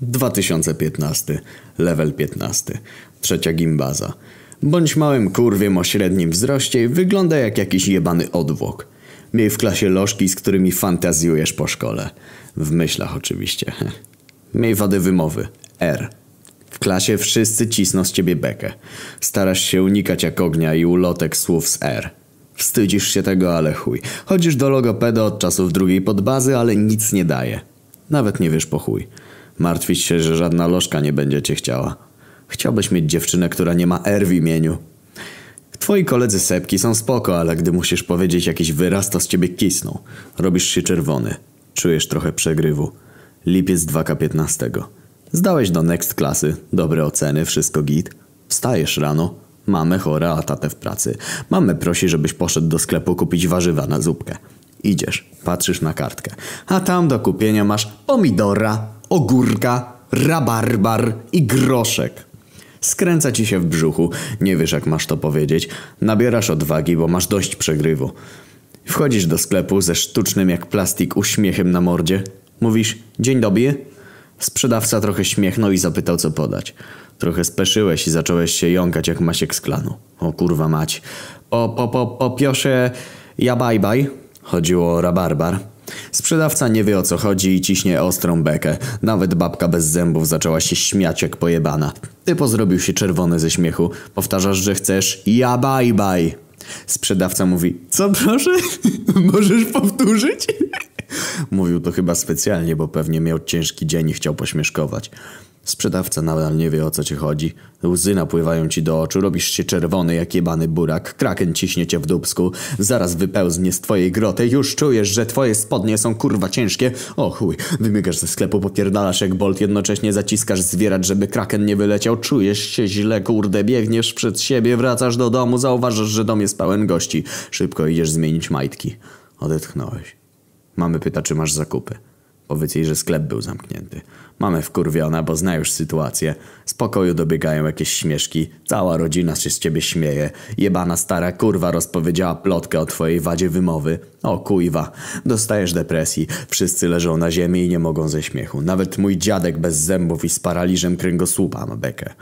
2015. Level 15. Trzecia gimbaza. Bądź małym kurwiem o średnim wzroście wygląda jak jakiś jebany odwłok. Miej w klasie lożki, z którymi fantazjujesz po szkole. W myślach oczywiście. Miej wady wymowy. R. W klasie wszyscy cisną z ciebie bekę. Starasz się unikać jak ognia i ulotek słów z R. Wstydzisz się tego, ale chuj. Chodzisz do logopeda od czasów drugiej podbazy, ale nic nie daje. Nawet nie wiesz po chuj. Martwić się, że żadna lożka nie będzie cię chciała. Chciałbyś mieć dziewczynę, która nie ma R w imieniu. Twoi koledzy sepki są spoko, ale gdy musisz powiedzieć jakiś wyraz, to z ciebie kisną. Robisz się czerwony. Czujesz trochę przegrywu. Lipiec 2K15. Zdałeś do next klasy, dobre oceny, wszystko git. Wstajesz rano, mamy chora, a tatę w pracy. Mamy prosi, żebyś poszedł do sklepu kupić warzywa na zupkę. Idziesz, patrzysz na kartkę, a tam do kupienia masz pomidora, ogórka, rabarbar i groszek. Skręca ci się w brzuchu, nie wiesz jak masz to powiedzieć. Nabierasz odwagi, bo masz dość przegrywu. Wchodzisz do sklepu ze sztucznym jak plastik uśmiechem na mordzie. Mówisz, dzień dobry. Sprzedawca trochę śmiechnął i zapytał co podać. Trochę speszyłeś i zacząłeś się jąkać jak Masiek z klanu. O kurwa mać. Po, po, po, po piosze ja bye bye. Chodziło o rabarbar. Sprzedawca nie wie o co chodzi i ciśnie ostrą bekę. Nawet babka bez zębów zaczęła się śmiać jak pojebana. Typo zrobił się czerwony ze śmiechu. Powtarzasz, że chcesz ja bye bye. Sprzedawca mówi, co proszę? Możesz powtórzyć? Mówił to chyba specjalnie, bo pewnie miał ciężki dzień i chciał pośmieszkować. Sprzedawca nadal nie wie o co ci chodzi. Łzy napływają ci do oczu, robisz się czerwony jak jebany burak, kraken ciśnie cię w dubsku, zaraz wypełznie z twojej groty, już czujesz, że twoje spodnie są kurwa ciężkie. O chuj, wymygasz ze sklepu, popierdalasz jak bolt, jednocześnie zaciskasz zwierać, żeby kraken nie wyleciał, czujesz się źle, kurde, biegniesz przed siebie, wracasz do domu, zauważasz, że dom jest pełen gości. Szybko idziesz zmienić majtki. Odetchnąłeś. Mamy pyta, czy masz zakupy. Powiedz jej, że sklep był zamknięty. Mamy wkurwiona, bo zna już sytuację. Z pokoju dobiegają jakieś śmieszki. Cała rodzina się z ciebie śmieje. Jebana stara kurwa rozpowiedziała plotkę o twojej wadzie wymowy. O kujwa. Dostajesz depresji. Wszyscy leżą na ziemi i nie mogą ze śmiechu. Nawet mój dziadek bez zębów i z paraliżem kręgosłupa ma bekę.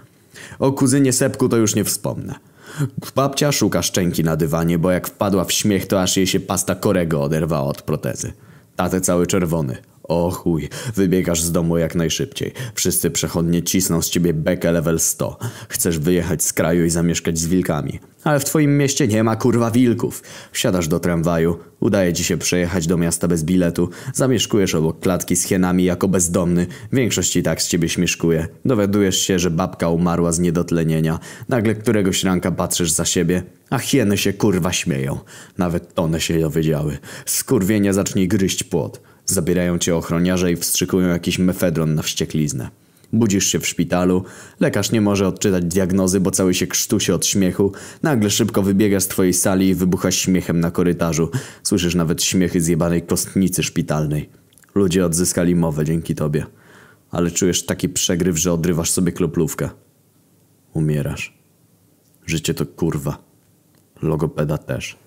O kuzynie Sepku to już nie wspomnę. Babcia szuka szczęki na dywanie, bo jak wpadła w śmiech, to aż jej się pasta korego oderwała od protezy. Tatę cały czerwony. O chuj, wybiegasz z domu jak najszybciej. Wszyscy przechodnie cisną z ciebie bekę level 100. Chcesz wyjechać z kraju i zamieszkać z wilkami. Ale w twoim mieście nie ma kurwa wilków. Wsiadasz do tramwaju, udaje ci się przejechać do miasta bez biletu, zamieszkujesz obok klatki z hienami jako bezdomny, większość i tak z ciebie śmieszkuje. Dowiadujesz się, że babka umarła z niedotlenienia. Nagle któregoś ranka patrzysz za siebie, a hieny się kurwa śmieją. Nawet one się dowiedziały. Skurwienia zacznij gryźć płot. Zabierają cię ochroniarze i wstrzykują jakiś mefedron na wściekliznę. Budzisz się w szpitalu, lekarz nie może odczytać diagnozy, bo cały się krztusi od śmiechu. Nagle szybko wybiegasz z twojej sali i wybuchasz śmiechem na korytarzu. Słyszysz nawet śmiechy zjebanej kostnicy szpitalnej. Ludzie odzyskali mowę dzięki tobie. Ale czujesz taki przegryw, że odrywasz sobie kroplówkę. Umierasz. Życie to kurwa. Logopeda też.